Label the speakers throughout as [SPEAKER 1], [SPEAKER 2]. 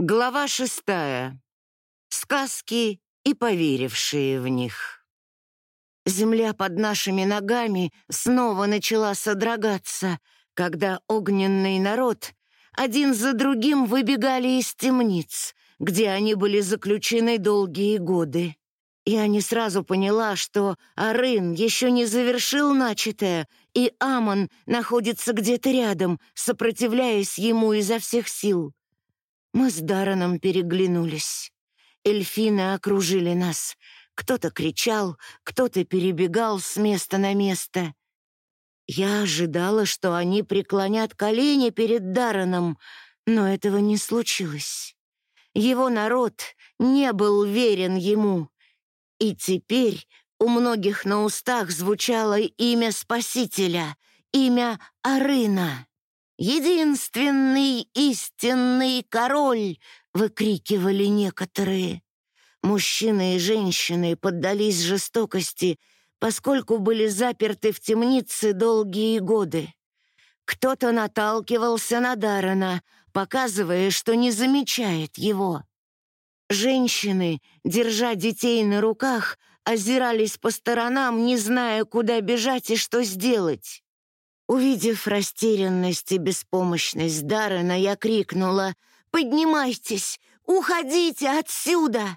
[SPEAKER 1] Глава шестая. Сказки и поверившие в них. Земля под нашими ногами снова начала содрогаться, когда огненный народ один за другим выбегали из темниц, где они были заключены долгие годы. Я не сразу поняла, что Арын еще не завершил начатое, и Амон находится где-то рядом, сопротивляясь ему изо всех сил. Мы с Дараном переглянулись. Эльфины окружили нас. Кто-то кричал, кто-то перебегал с места на место. Я ожидала, что они преклонят колени перед Дараном, но этого не случилось. Его народ не был верен ему. И теперь у многих на устах звучало имя Спасителя, имя Арына. «Единственный истинный король!» — выкрикивали некоторые. Мужчины и женщины поддались жестокости, поскольку были заперты в темнице долгие годы. Кто-то наталкивался на Дарана, показывая, что не замечает его. Женщины, держа детей на руках, озирались по сторонам, не зная, куда бежать и что сделать. Увидев растерянность и беспомощность Даррена, я крикнула «Поднимайтесь! Уходите отсюда!»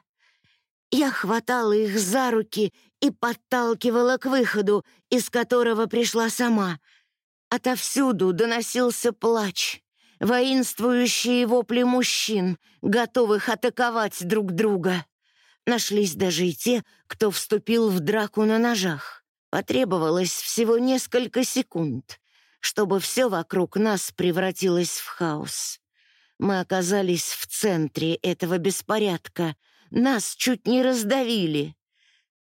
[SPEAKER 1] Я хватала их за руки и подталкивала к выходу, из которого пришла сама. Отовсюду доносился плач, воинствующие вопли мужчин, готовых атаковать друг друга. Нашлись даже и те, кто вступил в драку на ножах. Потребовалось всего несколько секунд чтобы все вокруг нас превратилось в хаос. Мы оказались в центре этого беспорядка. Нас чуть не раздавили.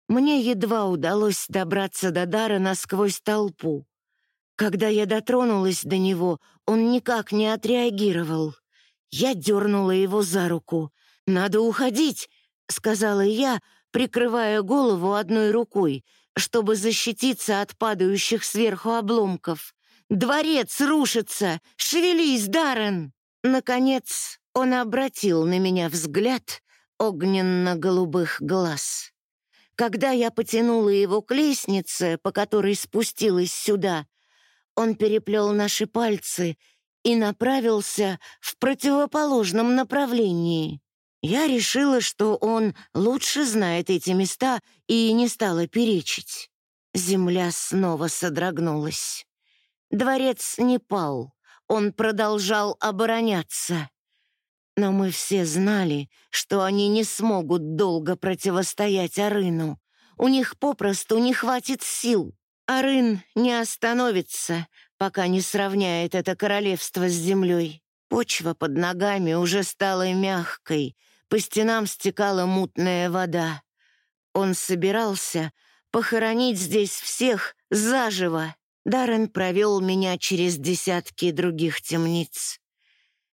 [SPEAKER 1] Мне едва удалось добраться до Дара насквозь толпу. Когда я дотронулась до него, он никак не отреагировал. Я дернула его за руку. «Надо уходить», — сказала я, прикрывая голову одной рукой, чтобы защититься от падающих сверху обломков. Дворец рушится! Шевелись, Даррен!» Наконец он обратил на меня взгляд огненно-голубых глаз. Когда я потянула его к лестнице, по которой спустилась сюда, он переплел наши пальцы и направился в противоположном направлении. Я решила, что он лучше знает эти места и не стала перечить. Земля снова содрогнулась. Дворец не пал, он продолжал обороняться. Но мы все знали, что они не смогут долго противостоять Арыну. У них попросту не хватит сил. Арын не остановится, пока не сравняет это королевство с землей. Почва под ногами уже стала мягкой, по стенам стекала мутная вода. Он собирался похоронить здесь всех заживо. Даррен провел меня через десятки других темниц.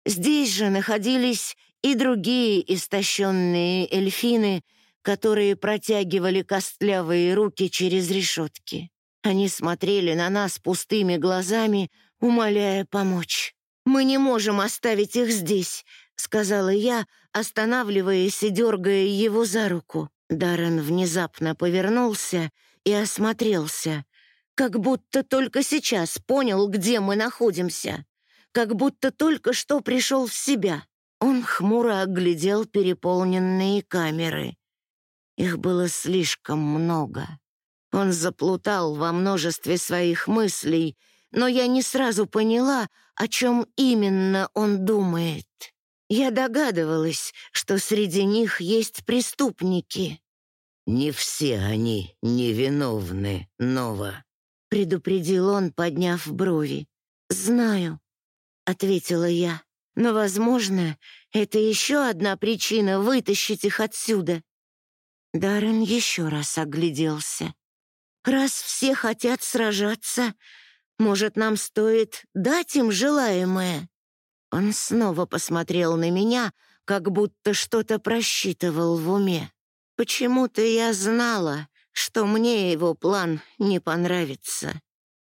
[SPEAKER 1] Здесь же находились и другие истощенные эльфины, которые протягивали костлявые руки через решетки. Они смотрели на нас пустыми глазами, умоляя помочь. «Мы не можем оставить их здесь», — сказала я, останавливаясь и дергая его за руку. Даррен внезапно повернулся и осмотрелся, как будто только сейчас понял, где мы находимся. Как будто только что пришел в себя. Он хмуро оглядел переполненные камеры. Их было слишком много. Он заплутал во множестве своих мыслей, но я не сразу поняла, о чем именно он думает. Я догадывалась, что среди них есть преступники.
[SPEAKER 2] «Не все они невиновны, Нова», —
[SPEAKER 1] предупредил он, подняв брови. «Знаю», — ответила я. «Но, возможно, это еще одна причина вытащить их отсюда». Даррен еще раз огляделся. «Раз все хотят сражаться, может, нам стоит дать им желаемое?» Он снова посмотрел на меня, как будто что-то просчитывал в уме. Почему-то я знала, что мне его план не понравится.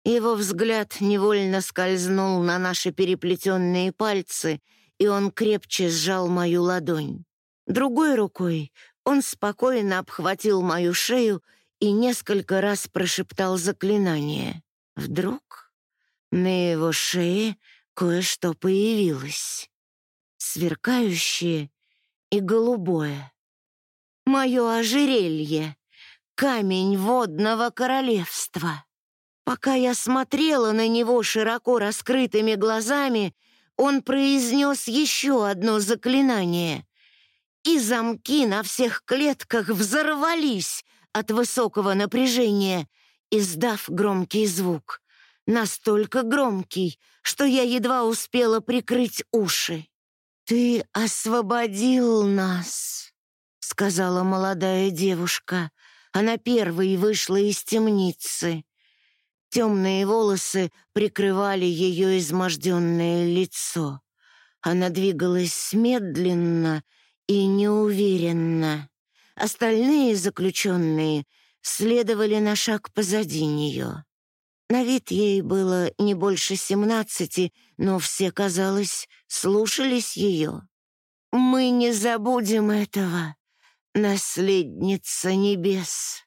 [SPEAKER 1] Его взгляд невольно скользнул на наши переплетенные пальцы, и он крепче сжал мою ладонь. Другой рукой он спокойно обхватил мою шею и несколько раз прошептал заклинание. Вдруг на его шее кое-что появилось. Сверкающее и голубое. Мое ожерелье, камень водного королевства. Пока я смотрела на него широко раскрытыми глазами, он произнес еще одно заклинание, и замки на всех клетках взорвались от высокого напряжения, издав громкий звук. Настолько громкий, что я едва успела прикрыть уши. «Ты освободил нас», — сказала молодая девушка. Она первой вышла из темницы. Темные волосы прикрывали ее изможденное лицо. Она двигалась медленно и неуверенно. Остальные заключенные следовали на шаг позади нее. На вид ей было не больше семнадцати, но все, казалось, слушались ее. «Мы не забудем этого, наследница небес».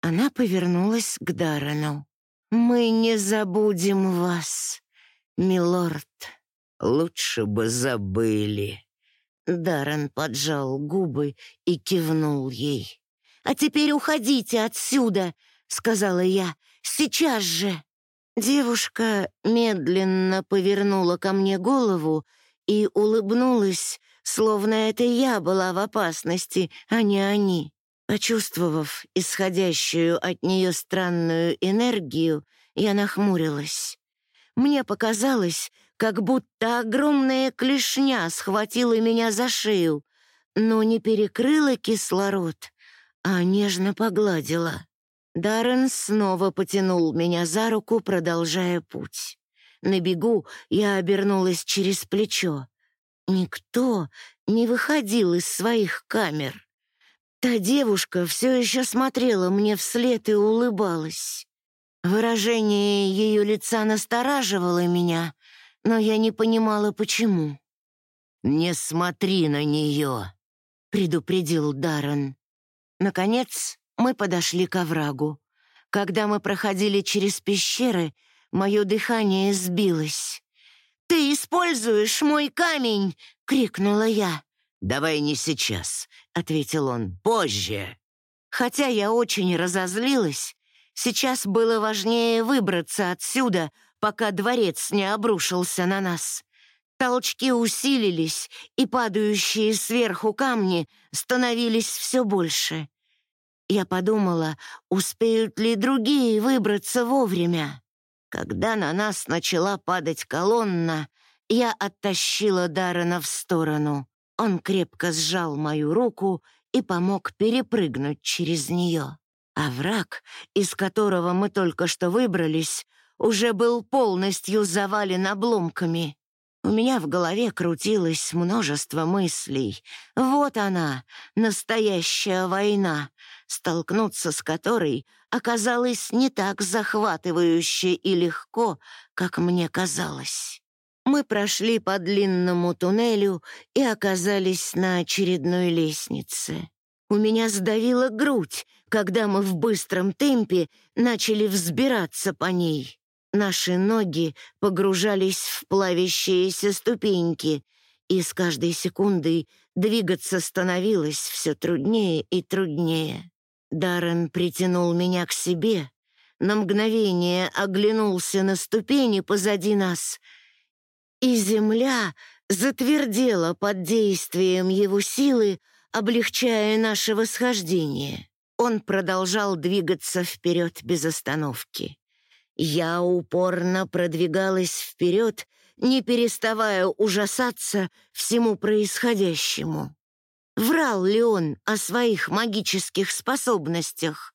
[SPEAKER 1] Она повернулась к Даррену. «Мы не забудем вас, милорд».
[SPEAKER 2] «Лучше бы забыли».
[SPEAKER 1] Даррен поджал губы и кивнул ей. «А теперь уходите отсюда», — сказала я. «Сейчас же!» Девушка медленно повернула ко мне голову и улыбнулась, словно это я была в опасности, а не они. Почувствовав исходящую от нее странную энергию, я нахмурилась. Мне показалось, как будто огромная клешня схватила меня за шею, но не перекрыла кислород, а нежно погладила. Даррен снова потянул меня за руку, продолжая путь. На бегу я обернулась через плечо. Никто не выходил из своих камер. Та девушка все еще смотрела мне вслед и улыбалась. Выражение ее лица настораживало меня, но я не понимала, почему.
[SPEAKER 2] «Не смотри на нее», — предупредил Даррен.
[SPEAKER 1] Наконец мы подошли к оврагу. Когда мы проходили через пещеры, мое дыхание сбилось. «Ты используешь мой камень!» — крикнула я.
[SPEAKER 2] «Давай не сейчас», — ответил он, — «позже».
[SPEAKER 1] Хотя я очень разозлилась, сейчас было важнее выбраться отсюда, пока дворец не обрушился на нас. Толчки усилились, и падающие сверху камни становились все больше. Я подумала, успеют ли другие выбраться вовремя. Когда на нас начала падать колонна, я оттащила Даррена в сторону. Он крепко сжал мою руку и помог перепрыгнуть через нее. А враг, из которого мы только что выбрались, уже был полностью завален обломками. У меня в голове крутилось множество мыслей. Вот она, настоящая война, столкнуться с которой оказалось не так захватывающе и легко, как мне казалось. Мы прошли по длинному туннелю и оказались на очередной лестнице. У меня сдавила грудь, когда мы в быстром темпе начали взбираться по ней. Наши ноги погружались в плавящиеся ступеньки, и с каждой секундой двигаться становилось все труднее и труднее. Даррен притянул меня к себе, на мгновение оглянулся на ступени позади нас — и земля затвердела под действием его силы, облегчая наше восхождение. Он продолжал двигаться вперед без остановки. Я упорно продвигалась вперед, не переставая ужасаться всему происходящему. Врал ли он о своих магических способностях?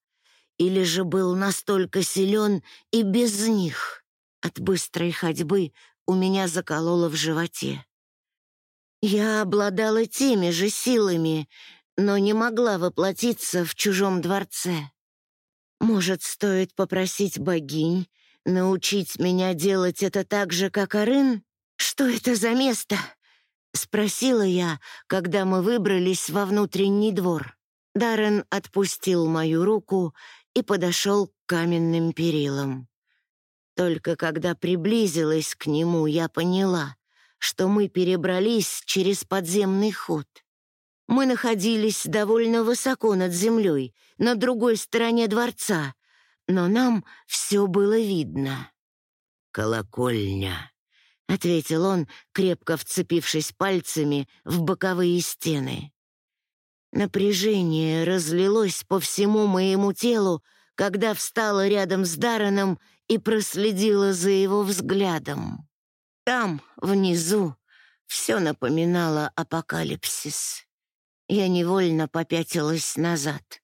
[SPEAKER 1] Или же был настолько силен и без них? От быстрой ходьбы у меня закололо в животе. Я обладала теми же силами, но не могла воплотиться в чужом дворце. Может, стоит попросить богинь научить меня делать это так же, как Арын? Что это за место? — спросила я, когда мы выбрались во внутренний двор. Даррен отпустил мою руку и подошел к каменным перилам. Только когда приблизилась к нему, я поняла, что мы перебрались через подземный ход. Мы находились довольно высоко над землей, на другой стороне дворца, но нам все было видно.
[SPEAKER 2] «Колокольня», —
[SPEAKER 1] ответил он, крепко вцепившись пальцами в боковые стены. Напряжение разлилось по всему моему телу, когда встала рядом с Дарреном и проследила за его взглядом. Там, внизу, все напоминало апокалипсис. Я невольно попятилась назад.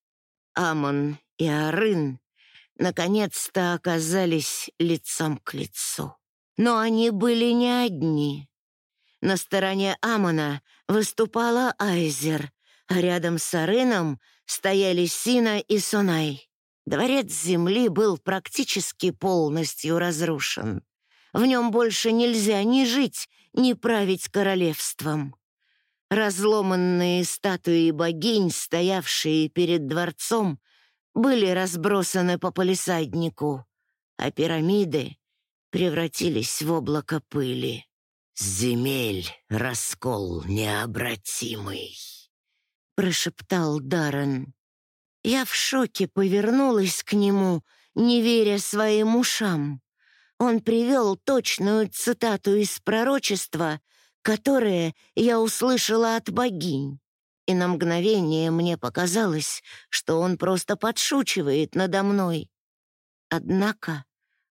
[SPEAKER 1] Амон и Арын наконец-то оказались лицом к лицу. Но они были не одни. На стороне Амона выступала Айзер, а рядом с Арыном стояли Сина и Сунай. Дворец земли был практически полностью разрушен. В нем больше нельзя ни жить, ни править королевством. Разломанные статуи богинь, стоявшие перед дворцом, были разбросаны по полисаднику, а пирамиды превратились в облако пыли.
[SPEAKER 2] «Земель раскол необратимый», —
[SPEAKER 1] прошептал Даррен. Я в шоке повернулась к нему, не веря своим ушам. Он привел точную цитату из пророчества, которое я услышала от богинь. И на мгновение мне показалось, что он просто подшучивает надо мной. Однако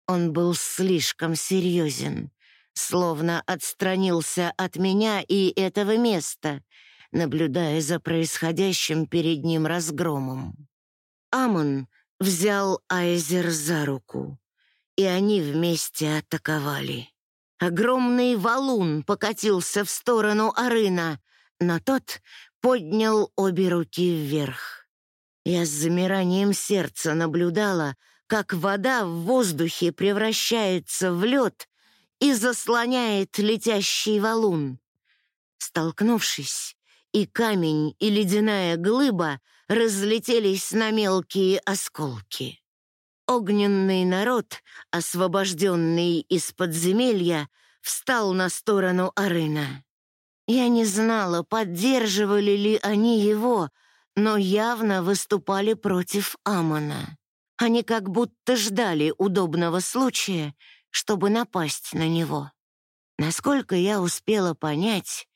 [SPEAKER 1] он был слишком серьезен, словно отстранился от меня и этого места — наблюдая за происходящим перед ним разгромом. Амон взял Айзер за руку, и они вместе атаковали. Огромный валун покатился в сторону Арына, но тот поднял обе руки вверх. Я с замиранием сердца наблюдала, как вода в воздухе превращается в лед и заслоняет летящий валун. Столкнувшись, и камень, и ледяная глыба разлетелись на мелкие осколки. Огненный народ, освобожденный из подземелья, встал на сторону Арына. Я не знала, поддерживали ли они его, но явно выступали против Амона. Они как будто ждали удобного случая, чтобы напасть на него. Насколько я успела понять,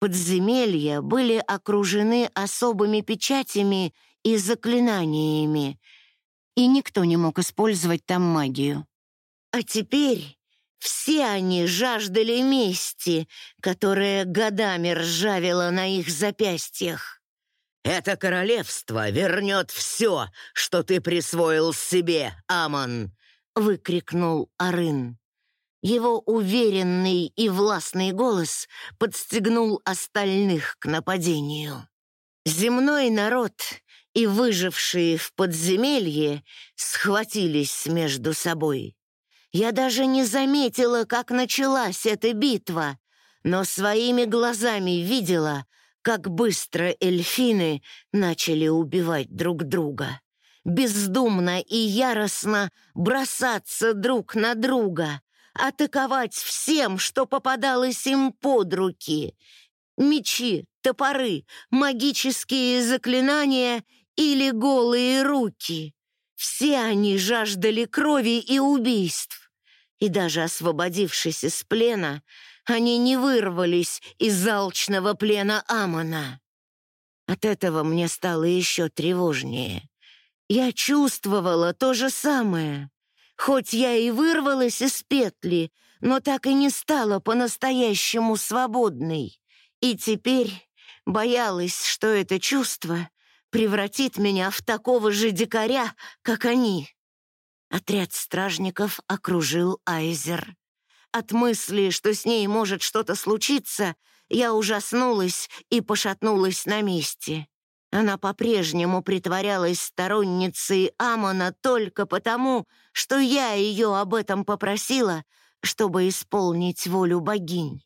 [SPEAKER 1] Подземелья были окружены особыми печатями и заклинаниями, и никто не мог использовать там магию. А теперь все они жаждали мести, которая годами ржавела на их запястьях.
[SPEAKER 2] «Это королевство вернет все, что ты присвоил себе, Амон!»
[SPEAKER 1] — выкрикнул Арын. Его уверенный и властный голос подстегнул остальных к нападению. Земной народ и выжившие в подземелье схватились между собой. Я даже не заметила, как началась эта битва, но своими глазами видела, как быстро эльфины начали убивать друг друга. Бездумно и яростно бросаться друг на друга, атаковать всем, что попадалось им под руки. Мечи, топоры, магические заклинания или голые руки. Все они жаждали крови и убийств. И даже освободившись из плена, они не вырвались из залчного плена Амона. От этого мне стало еще тревожнее. Я чувствовала то же самое. Хоть я и вырвалась из петли, но так и не стала по-настоящему свободной. И теперь боялась, что это чувство превратит меня в такого же дикаря, как они. Отряд стражников окружил Айзер. От мысли, что с ней может что-то случиться, я ужаснулась и пошатнулась на месте. Она по-прежнему притворялась сторонницей Амона только потому, что я ее об этом попросила, чтобы исполнить волю богинь.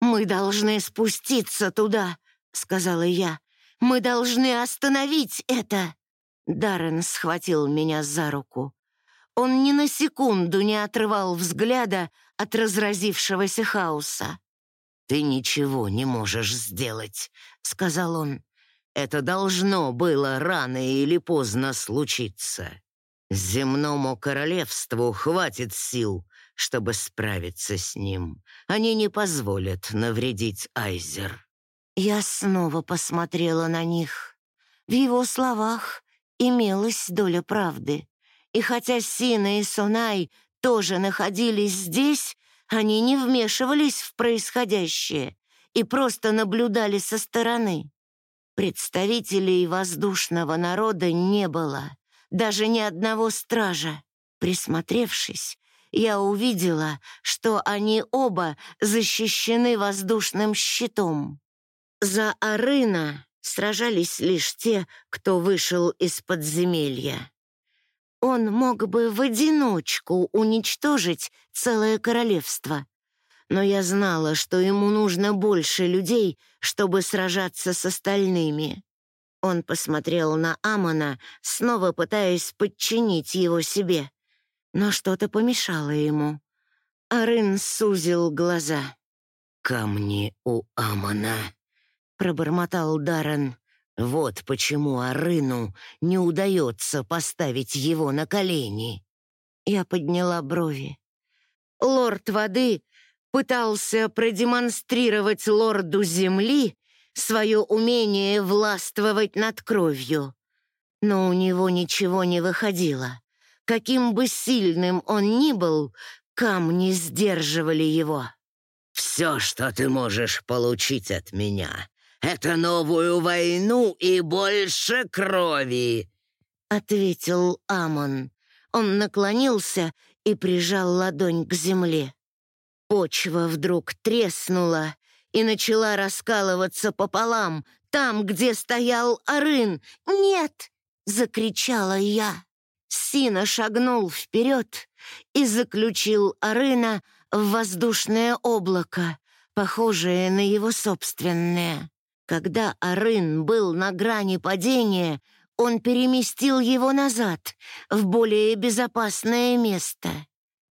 [SPEAKER 1] «Мы должны спуститься туда», — сказала я. «Мы должны остановить это!» Даррен схватил меня за руку. Он ни на секунду не отрывал взгляда от разразившегося хаоса.
[SPEAKER 2] «Ты ничего не можешь сделать», — сказал он. «Это должно было рано или поздно случиться. Земному королевству хватит сил, чтобы справиться с ним. Они не позволят навредить Айзер».
[SPEAKER 1] Я снова посмотрела на них. В его словах имелась доля правды. И хотя Сина и Сунай тоже находились здесь, они не вмешивались в происходящее и просто наблюдали со стороны. Представителей воздушного народа не было, даже ни одного стража. Присмотревшись, я увидела, что они оба защищены воздушным щитом. За Арына сражались лишь те, кто вышел из подземелья. Он мог бы в одиночку уничтожить целое королевство. Но я знала, что ему нужно больше людей, чтобы сражаться с остальными. Он посмотрел на Амона, снова пытаясь подчинить его себе. Но что-то помешало ему. Арын сузил глаза.
[SPEAKER 2] «Камни у Амона», — пробормотал Даррен. Вот почему Арыну не удается поставить его на колени.
[SPEAKER 1] Я подняла брови. Лорд воды пытался продемонстрировать лорду земли свое умение властвовать над кровью. Но у него ничего не выходило. Каким бы сильным он ни был, камни сдерживали его.
[SPEAKER 2] «Все, что ты можешь получить от меня, это новую войну и больше крови!»
[SPEAKER 1] — ответил Амон. Он наклонился и прижал ладонь к земле. Почва вдруг треснула и начала раскалываться пополам, там, где стоял Арын. «Нет!» — закричала я. Сина шагнул вперед и заключил Арына в воздушное облако, похожее на его собственное. Когда Арын был на грани падения, он переместил его назад, в более безопасное место.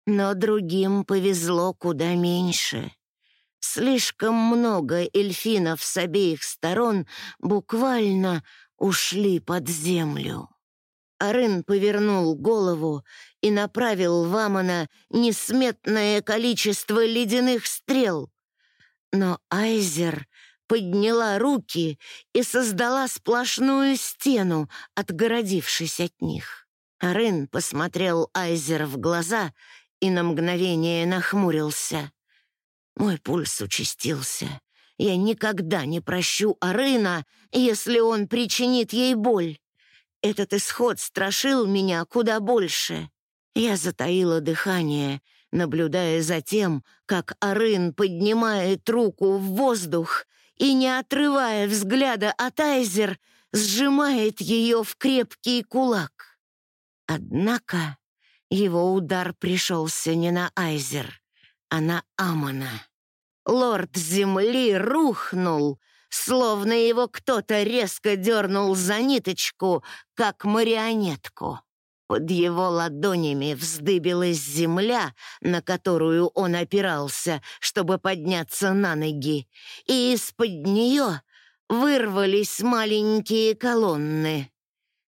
[SPEAKER 1] Но другим повезло куда меньше. Слишком много эльфинов с обеих сторон буквально ушли под землю. Арын повернул голову и направил в Амона несметное количество ледяных стрел. Но Айзер подняла руки и создала сплошную стену, отгородившись от них. Рын посмотрел Айзер в глаза и на мгновение нахмурился. Мой пульс участился. Я никогда не прощу Арына, если он причинит ей боль. Этот исход страшил меня куда больше. Я затаила дыхание, наблюдая за тем, как Арын поднимает руку в воздух и, не отрывая взгляда от Айзер, сжимает ее в крепкий кулак. Однако его удар пришелся не на Айзер, а на Амона. Лорд Земли рухнул, словно его кто-то резко дернул за ниточку, как марионетку. Под его ладонями вздыбилась земля, на которую он опирался, чтобы подняться на ноги, и из-под нее вырвались маленькие колонны.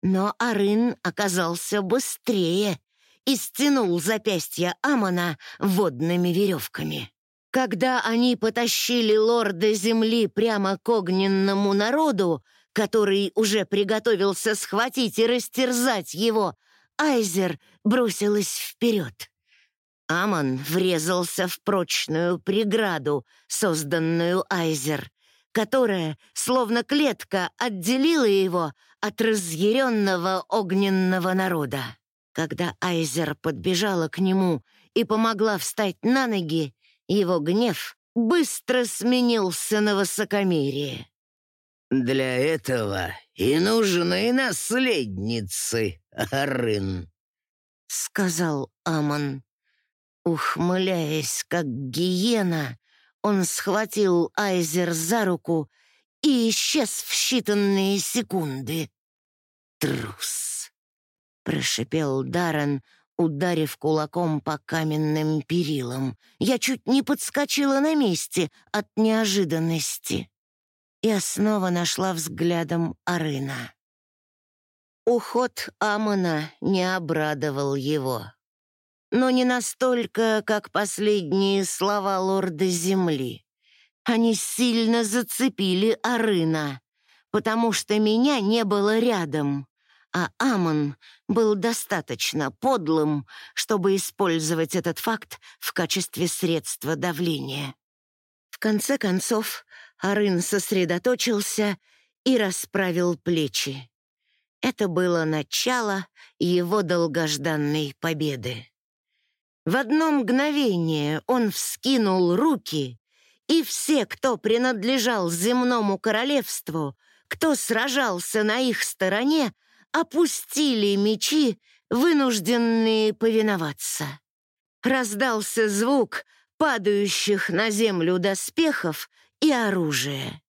[SPEAKER 1] Но Арын оказался быстрее и стянул запястья Амона водными веревками. Когда они потащили лорда земли прямо к огненному народу, который уже приготовился схватить и растерзать его, Айзер бросилась вперед. Амон врезался в прочную преграду, созданную Айзер, которая, словно клетка, отделила его от разъяренного огненного народа. Когда Айзер подбежала к нему и помогла встать на ноги, его гнев быстро сменился на высокомерие.
[SPEAKER 2] «Для этого и нужны наследницы, Арын», —
[SPEAKER 1] сказал Амон. Ухмыляясь, как гиена, Он схватил Айзер за руку и исчез в считанные секунды. «Трус!» — прошипел Даррен, ударив кулаком по каменным перилам. Я чуть не подскочила на месте от неожиданности. Я снова нашла взглядом Арына. Уход Амона не обрадовал его. Но не настолько, как последние слова лорда Земли. Они сильно зацепили Арына, потому что меня не было рядом, а Амон был достаточно подлым, чтобы использовать этот факт в качестве средства давления. В конце концов, Арын сосредоточился и расправил плечи. Это было начало его долгожданной победы. В одно мгновение он вскинул руки, и все, кто принадлежал земному королевству, кто сражался на их стороне, опустили мечи, вынужденные повиноваться. Раздался звук падающих на землю доспехов и оружия.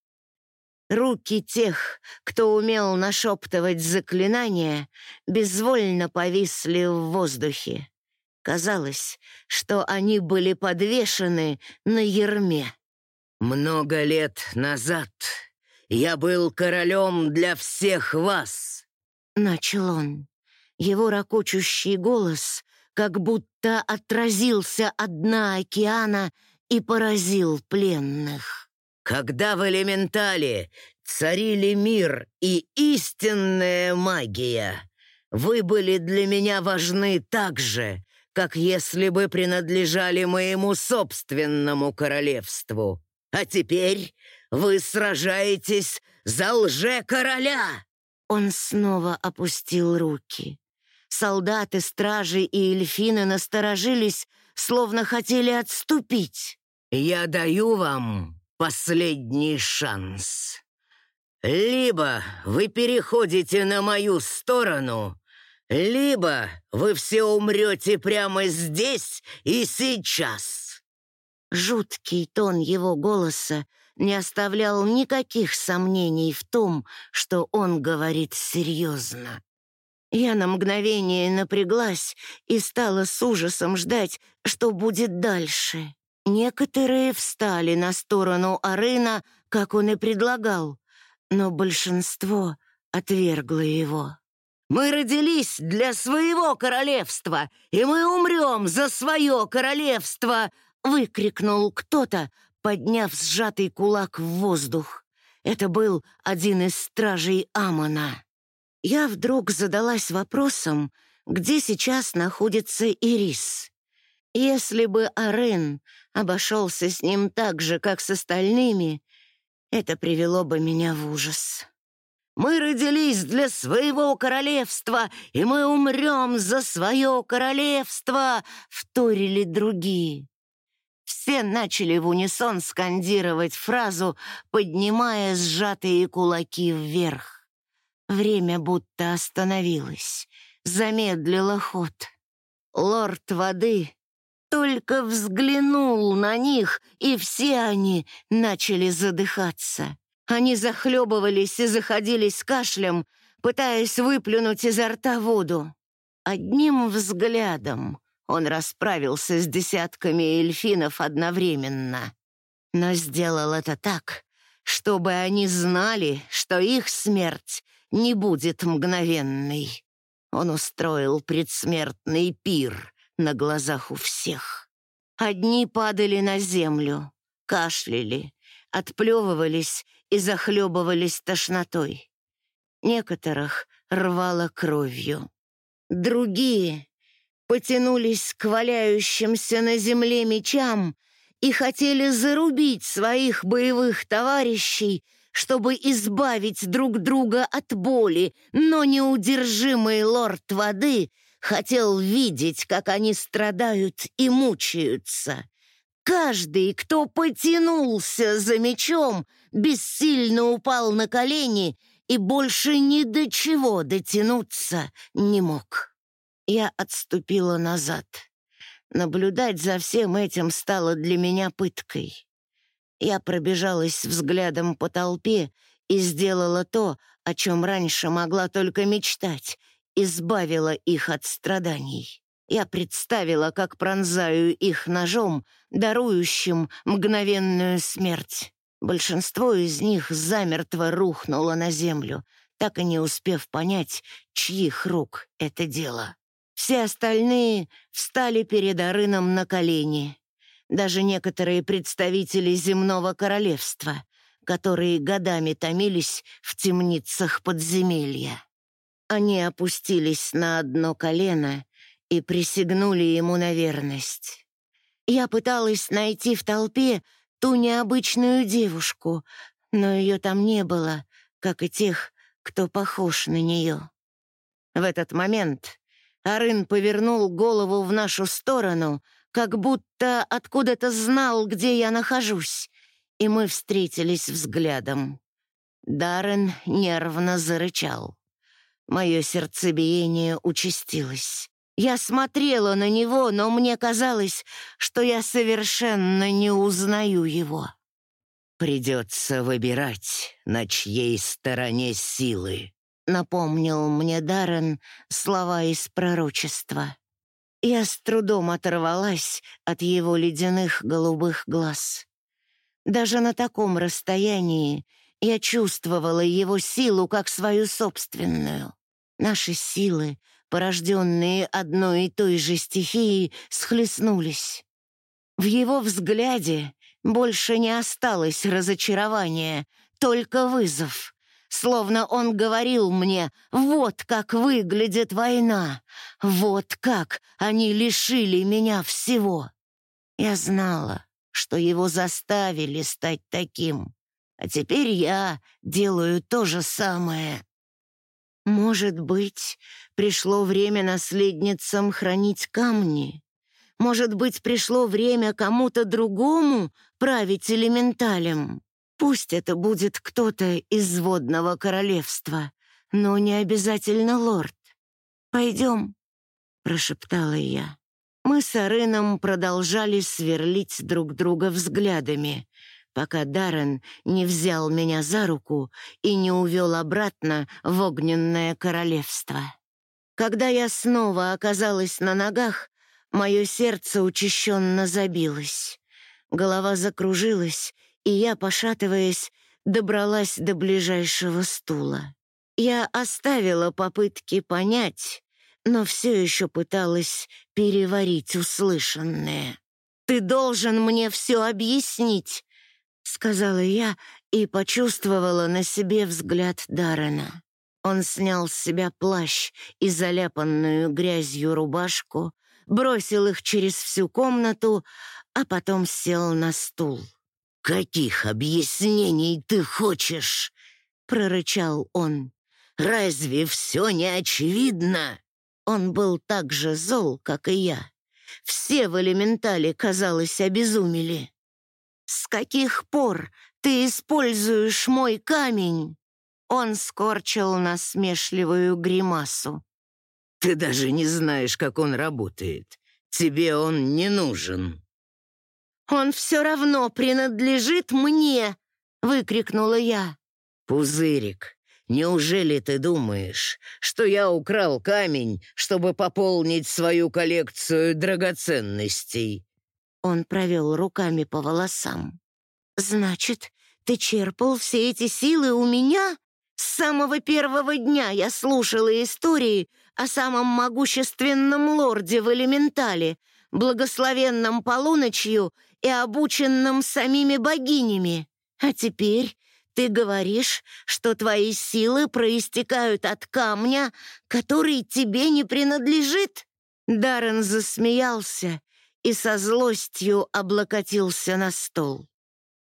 [SPEAKER 1] Руки тех, кто умел нашептывать заклинания, безвольно повисли в воздухе. Казалось, что они были подвешены на ерме.
[SPEAKER 2] «Много лет назад я был королем для всех вас», —
[SPEAKER 1] начал он. Его ракочущий голос как будто отразился от дна океана и поразил пленных.
[SPEAKER 2] Когда в элементале царили мир и истинная магия, вы были для меня важны так же, как если бы принадлежали моему собственному королевству. А теперь вы сражаетесь за лже-короля!»
[SPEAKER 1] Он снова опустил руки. Солдаты, стражи и эльфины насторожились, словно хотели отступить.
[SPEAKER 2] «Я даю вам последний шанс. Либо вы переходите на мою сторону, либо вы все умрете прямо здесь и сейчас».
[SPEAKER 1] Жуткий тон его голоса не оставлял никаких сомнений в том, что он говорит серьезно. Я на мгновение напряглась и стала с ужасом ждать, что будет дальше. Некоторые встали на сторону Арына, как он и предлагал, но большинство отвергло его. «Мы родились для своего королевства, и мы умрем за свое королевство!» — выкрикнул кто-то, подняв сжатый кулак в воздух. Это был один из стражей Амона. Я вдруг задалась вопросом, где сейчас находится Ирис. Если бы Арен обошелся с ним так же, как с остальными, это привело бы меня в ужас. «Мы родились для своего королевства, и мы умрем за свое королевство!» — вторили другие. Все начали в унисон скандировать фразу, поднимая сжатые кулаки вверх. Время будто остановилось, замедлило ход. Лорд воды только взглянул на них, и все они начали задыхаться. Они захлебывались и заходились кашлем, пытаясь выплюнуть изо рта воду. Одним взглядом он расправился с десятками эльфинов одновременно. Но сделал это так, чтобы они знали, что их смерть не будет мгновенной. Он устроил предсмертный пир, на глазах у всех. Одни падали на землю, кашляли, отплевывались и захлебывались тошнотой. Некоторых рвало кровью. Другие потянулись к валяющимся на земле мечам и хотели зарубить своих боевых товарищей, чтобы избавить друг друга от боли, но неудержимый лорд воды — хотел видеть, как они страдают и мучаются. Каждый, кто потянулся за мечом, бессильно упал на колени и больше ни до чего дотянуться не мог. Я отступила назад. Наблюдать за всем этим стало для меня пыткой. Я пробежалась взглядом по толпе и сделала то, о чем раньше могла только мечтать, избавила их от страданий. Я представила, как пронзаю их ножом, дарующим мгновенную смерть. Большинство из них замертво рухнуло на землю, так и не успев понять, чьих рук это дело. Все остальные встали перед Арыном на колени. Даже некоторые представители земного королевства, которые годами томились в темницах подземелья. Они опустились на одно колено и присягнули ему на верность. Я пыталась найти в толпе ту необычную девушку, но ее там не было, как и тех, кто похож на нее. В этот момент Арын повернул голову в нашу сторону, как будто откуда-то знал, где я нахожусь, и мы встретились взглядом. Даррен нервно зарычал. Мое сердцебиение участилось. Я смотрела на него, но мне казалось, что я совершенно не узнаю его. «Придется выбирать, на чьей стороне силы», — напомнил мне Даррен слова из пророчества. Я с трудом оторвалась от его ледяных голубых глаз. Даже на таком расстоянии я чувствовала его силу как свою собственную. Наши силы порожденные одной и той же стихией, схлестнулись. В его взгляде больше не осталось разочарования, только вызов. Словно он говорил мне, вот как выглядит война, вот как они лишили меня всего. Я знала, что его заставили стать таким, а теперь я делаю то же самое. Может быть, пришло время наследницам хранить камни? Может быть, пришло время кому-то другому править элементалем? Пусть это будет кто-то из водного королевства, но не обязательно лорд. «Пойдем», — прошептала я. Мы с Арыном продолжали сверлить друг друга взглядами, пока Даррен не взял меня за руку и не увел обратно в огненное королевство. Когда я снова оказалась на ногах, мое сердце учащенно забилось. Голова закружилась, и я, пошатываясь, добралась до ближайшего стула. Я оставила попытки понять, но все еще пыталась переварить услышанное. «Ты должен мне все объяснить», — сказала я и почувствовала на себе взгляд Даррена. Он снял с себя плащ и заляпанную грязью рубашку, бросил их через всю комнату, а потом сел на стул. «Каких объяснений ты хочешь?» — прорычал он. «Разве все не очевидно?» Он был так же зол, как и я. Все в элементале, казалось, обезумели. «С каких пор ты используешь мой камень?» Он скорчил насмешливую гримасу.
[SPEAKER 2] «Ты даже не знаешь, как он работает. Тебе он не нужен».
[SPEAKER 1] «Он все равно принадлежит мне!» — выкрикнула я.
[SPEAKER 2] «Пузырик, неужели ты думаешь, что я украл камень, чтобы пополнить свою коллекцию драгоценностей?»
[SPEAKER 1] Он провел руками по волосам. «Значит, ты черпал все эти силы у меня? С самого первого дня я слушала истории о самом могущественном лорде в элементале, благословенном полуночью и обученном самими богинями. А теперь ты говоришь, что твои силы проистекают от камня, который тебе не принадлежит?» Даррен засмеялся и со злостью облокотился на стол.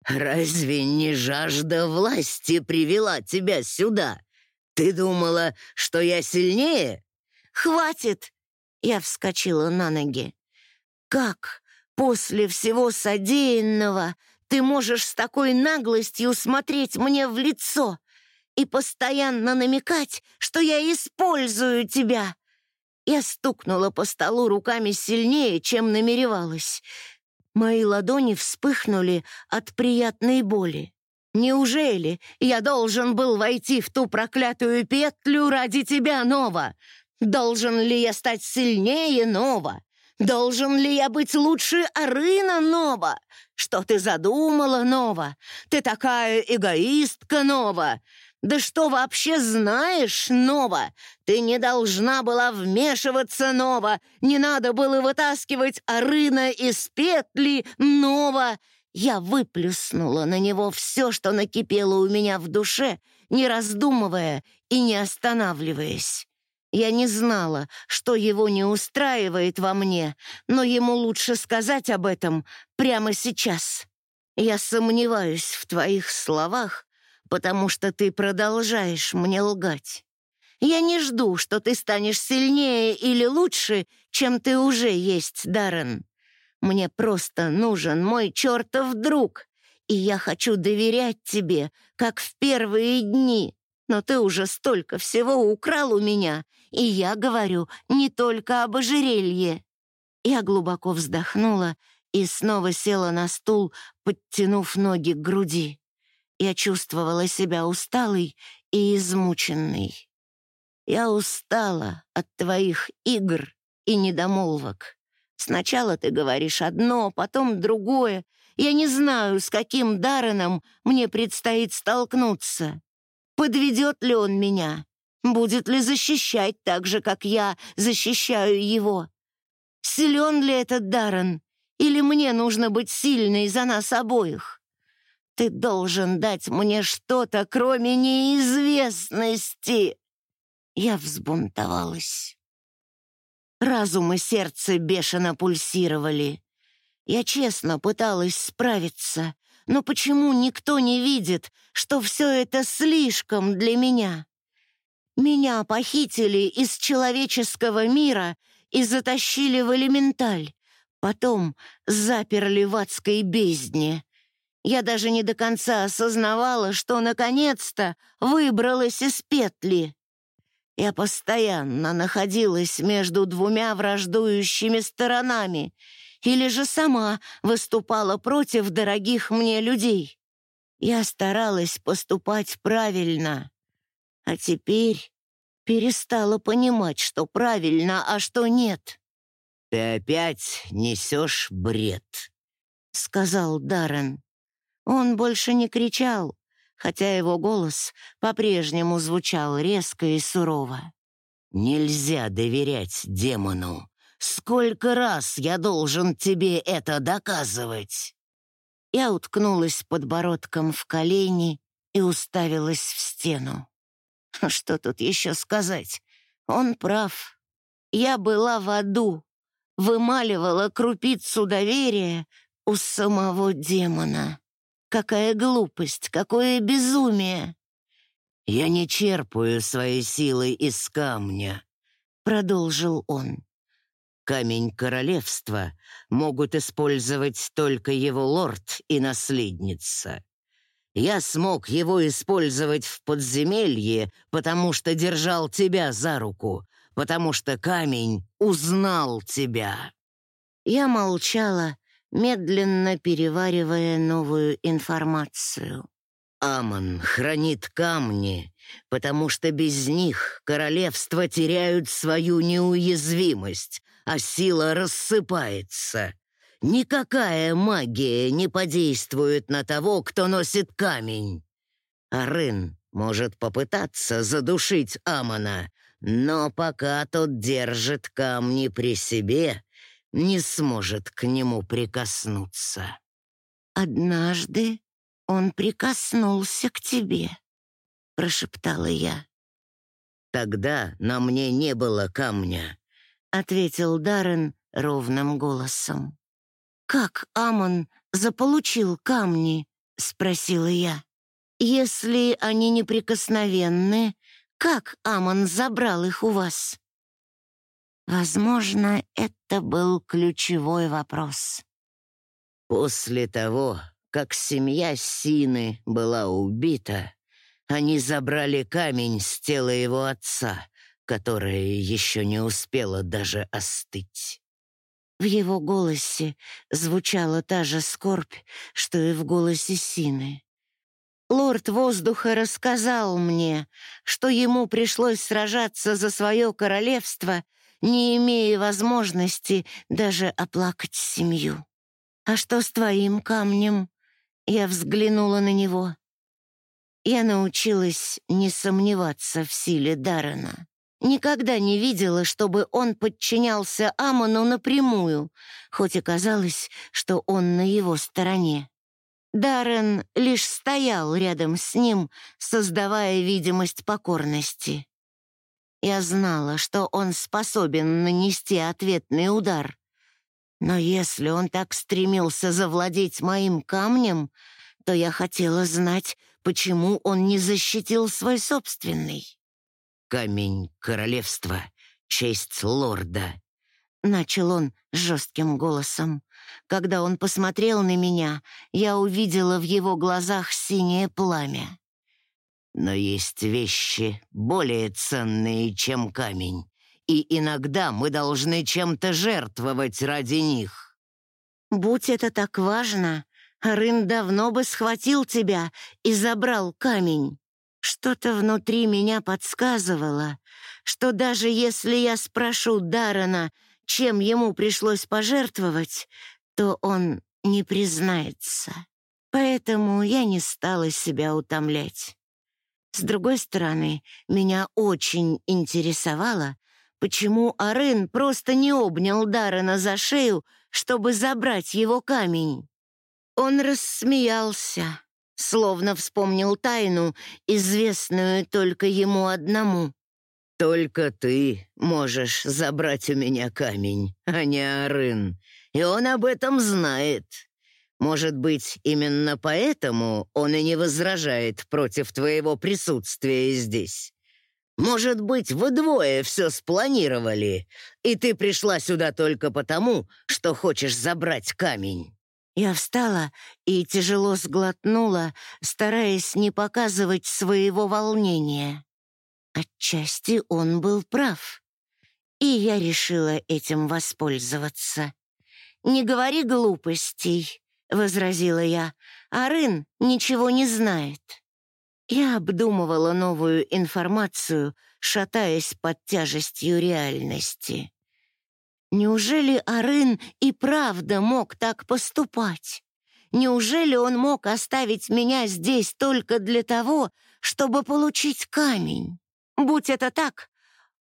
[SPEAKER 2] «Разве не жажда власти привела тебя сюда? Ты думала, что я сильнее?»
[SPEAKER 1] «Хватит!» — я вскочила на ноги. «Как после всего содеянного ты можешь с такой наглостью смотреть мне в лицо и постоянно намекать, что я использую тебя?» Я стукнула по столу руками сильнее, чем намеревалась. Мои ладони вспыхнули от приятной боли. Неужели я должен был войти в ту проклятую петлю ради тебя, Нова? Должен ли я стать сильнее, Нова? Должен ли я быть лучше Арына, Нова? Что ты задумала, Нова? Ты такая эгоистка, Нова. Да что вообще знаешь, Нова? Ты не должна была вмешиваться, Нова. Не надо было вытаскивать Арына из петли, Нова. Я выплюснула на него все, что накипело у меня в душе, не раздумывая и не останавливаясь. Я не знала, что его не устраивает во мне, но ему лучше сказать об этом прямо сейчас. Я сомневаюсь в твоих словах, потому что ты продолжаешь мне лгать. Я не жду, что ты станешь сильнее или лучше, чем ты уже есть, Даррен. Мне просто нужен мой чертов друг, и я хочу доверять тебе, как в первые дни. Но ты уже столько всего украл у меня, и я говорю не только об ожерелье». Я глубоко вздохнула и снова села на стул, подтянув ноги к груди. Я чувствовала себя усталой и измученной. Я устала от твоих игр и недомолвок. Сначала ты говоришь одно, потом другое. Я не знаю, с каким Дарреном мне предстоит столкнуться. Подведет ли он меня? Будет ли защищать так же, как я защищаю его? Силен ли этот Даррен? Или мне нужно быть сильной за нас обоих? Ты должен дать мне что-то, кроме неизвестности. Я взбунтовалась. Разум и сердце бешено пульсировали. Я честно пыталась справиться, но почему никто не видит, что все это слишком для меня? Меня похитили из человеческого мира и затащили в элементаль, потом заперли в адской бездне. Я даже не до конца осознавала, что наконец-то выбралась из петли. Я постоянно находилась между двумя враждующими сторонами или же сама выступала против дорогих мне людей. Я старалась поступать правильно, а теперь перестала понимать, что правильно, а что нет.
[SPEAKER 2] «Ты опять несешь бред», — сказал Даррен.
[SPEAKER 1] Он больше не кричал, хотя его голос по-прежнему звучал резко и сурово.
[SPEAKER 2] «Нельзя доверять демону. Сколько раз я должен тебе это доказывать?»
[SPEAKER 1] Я уткнулась подбородком в колени и уставилась в стену. Что тут еще сказать? Он прав. Я была в аду, вымаливала крупицу доверия у самого демона. Какая глупость, какое безумие!»
[SPEAKER 2] «Я не черпаю свои силы из камня», — продолжил он. «Камень королевства могут использовать только его лорд и наследница. Я смог его использовать в подземелье, потому что держал тебя за руку, потому что камень узнал тебя».
[SPEAKER 1] Я молчала, медленно переваривая новую информацию.
[SPEAKER 2] Амон хранит камни, потому что без них королевства теряют свою неуязвимость, а сила рассыпается. Никакая магия не подействует на того, кто носит камень. Арын может попытаться задушить Амона, но пока тот держит камни при себе, не сможет к нему прикоснуться.
[SPEAKER 1] «Однажды он прикоснулся к тебе», — прошептала я.
[SPEAKER 2] «Тогда на мне не было камня», — ответил Даррен ровным голосом.
[SPEAKER 1] «Как Амон заполучил камни?» — спросила я. «Если они неприкосновенны, как Амон забрал их у вас?» Возможно, это был ключевой вопрос.
[SPEAKER 2] После того, как семья Сины была убита, они забрали камень с тела его отца, которое еще не успело даже остыть.
[SPEAKER 1] В его голосе звучала та же скорбь, что и в голосе Сины. Лорд воздуха рассказал мне, что ему пришлось сражаться за свое королевство, не имея возможности даже оплакать семью. «А что с твоим камнем?» Я взглянула на него. Я научилась не сомневаться в силе Даррена. Никогда не видела, чтобы он подчинялся Амону напрямую, хоть и казалось, что он на его стороне. Даррен лишь стоял рядом с ним, создавая видимость покорности. Я знала, что он способен нанести ответный удар. Но если он так стремился завладеть моим камнем, то я хотела знать, почему он не защитил свой собственный.
[SPEAKER 2] «Камень королевства, честь лорда», —
[SPEAKER 1] начал он жестким голосом. Когда он посмотрел на меня, я увидела в его глазах синее пламя.
[SPEAKER 2] Но есть вещи более ценные, чем камень, и иногда мы должны чем-то жертвовать ради них.
[SPEAKER 1] Будь это так важно, Рын давно бы схватил тебя и забрал камень. Что-то внутри меня подсказывало, что даже если я спрошу Дарана, чем ему пришлось пожертвовать, то он не признается. Поэтому я не стала себя утомлять. С другой стороны, меня очень интересовало, почему Арын просто не обнял Даррена за шею, чтобы забрать его камень. Он рассмеялся, словно вспомнил тайну, известную только ему одному.
[SPEAKER 2] «Только ты можешь забрать у меня камень, а не Арын и он об этом знает. Может быть, именно поэтому он и не возражает против твоего присутствия здесь. Может быть, вы двое все спланировали, и ты пришла сюда только потому, что хочешь забрать камень».
[SPEAKER 1] Я встала и тяжело сглотнула, стараясь не показывать своего волнения. Отчасти он был прав, и я решила этим воспользоваться. «Не говори глупостей», — возразила я. «Арын ничего не знает». Я обдумывала новую информацию, шатаясь под тяжестью реальности. Неужели Арын и правда мог так поступать? Неужели он мог оставить меня здесь только для того, чтобы получить камень? Будь это так,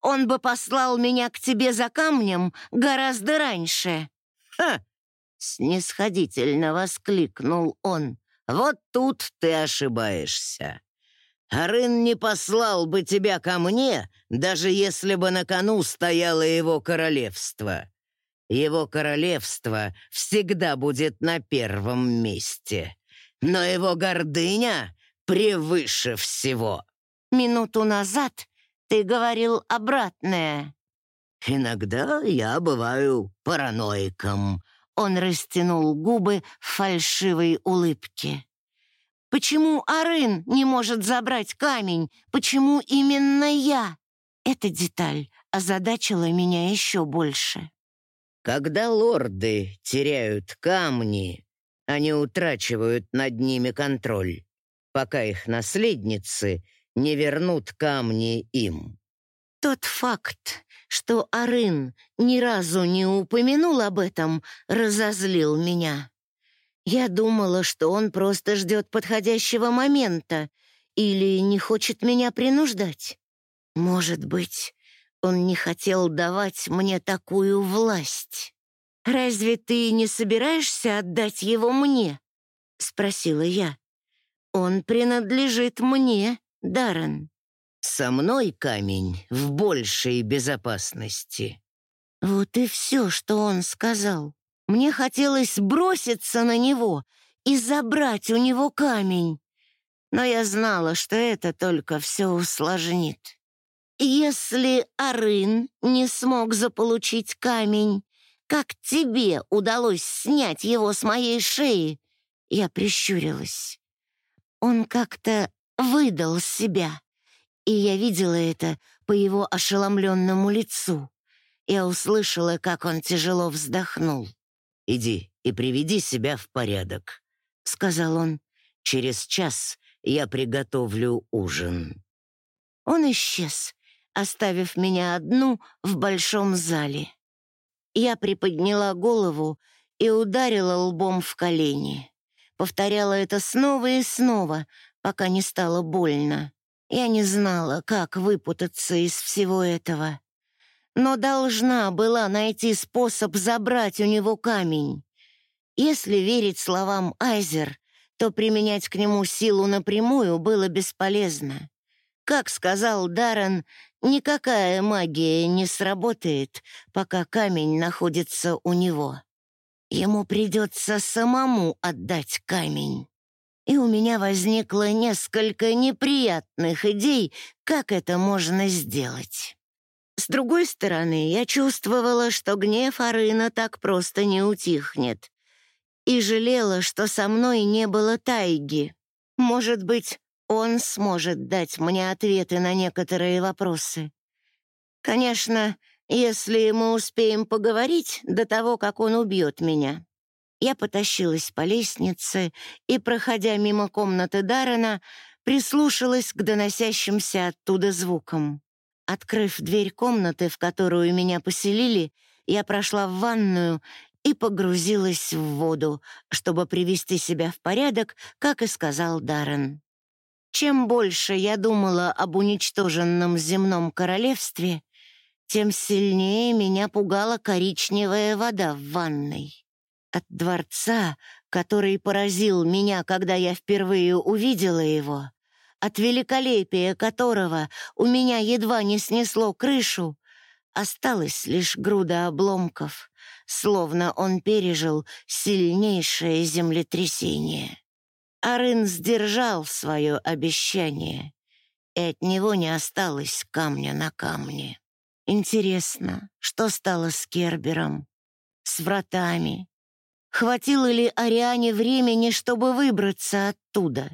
[SPEAKER 1] он бы послал меня к тебе за камнем гораздо раньше.
[SPEAKER 2] «Ха!» — снисходительно воскликнул он. «Вот тут ты ошибаешься. Арын не послал бы тебя ко мне, даже если бы на кону стояло его королевство. Его королевство всегда будет на первом месте, но его гордыня превыше всего».
[SPEAKER 1] «Минуту назад ты говорил обратное».
[SPEAKER 2] «Иногда я бываю параноиком».
[SPEAKER 1] Он растянул губы в фальшивой улыбке. «Почему Арын не может забрать камень? Почему именно я?» Эта деталь озадачила меня еще больше.
[SPEAKER 2] «Когда лорды теряют камни, они утрачивают над ними контроль, пока их наследницы не вернут камни им».
[SPEAKER 1] Тот факт, что Арын ни разу не упомянул об этом, разозлил меня. Я думала, что он просто ждет подходящего момента или не хочет меня принуждать. Может быть, он не хотел давать мне такую власть. «Разве ты не собираешься отдать его мне?» — спросила я. «Он принадлежит мне, Даррен».
[SPEAKER 2] Со мной камень в большей безопасности».
[SPEAKER 1] Вот и все, что он сказал. Мне хотелось броситься на него и забрать у него камень. Но я знала, что это только все усложнит. Если Арын не смог заполучить камень, как тебе удалось снять его с моей шеи? Я прищурилась. Он как-то выдал себя и я видела это по его ошеломленному лицу. я услышала, как он тяжело вздохнул.
[SPEAKER 2] «Иди и приведи себя в порядок», — сказал он. «Через час я приготовлю ужин».
[SPEAKER 1] Он исчез, оставив меня одну в большом зале. Я приподняла голову и ударила лбом в колени. Повторяла это снова и снова, пока не стало больно. Я не знала, как выпутаться из всего этого. Но должна была найти способ забрать у него камень. Если верить словам Айзер, то применять к нему силу напрямую было бесполезно. Как сказал Даррен, никакая магия не сработает, пока камень находится у него. Ему придется самому отдать камень. И у меня возникло несколько неприятных идей, как это можно сделать. С другой стороны, я чувствовала, что гнев Арына так просто не утихнет. И жалела, что со мной не было тайги. Может быть, он сможет дать мне ответы на некоторые вопросы. Конечно, если мы успеем поговорить до того, как он убьет меня. Я потащилась по лестнице и, проходя мимо комнаты Даррена, прислушалась к доносящимся оттуда звукам. Открыв дверь комнаты, в которую меня поселили, я прошла в ванную и погрузилась в воду, чтобы привести себя в порядок, как и сказал Даррен. Чем больше я думала об уничтоженном земном королевстве, тем сильнее меня пугала коричневая вода в ванной. От дворца, который поразил меня, когда я впервые увидела его, от великолепия которого у меня едва не снесло крышу, осталась лишь груда обломков, словно он пережил сильнейшее землетрясение. Арын сдержал свое обещание, и от него не осталось камня на камне. Интересно, что стало с Кербером, с вратами? Хватило ли Ариане времени, чтобы выбраться оттуда?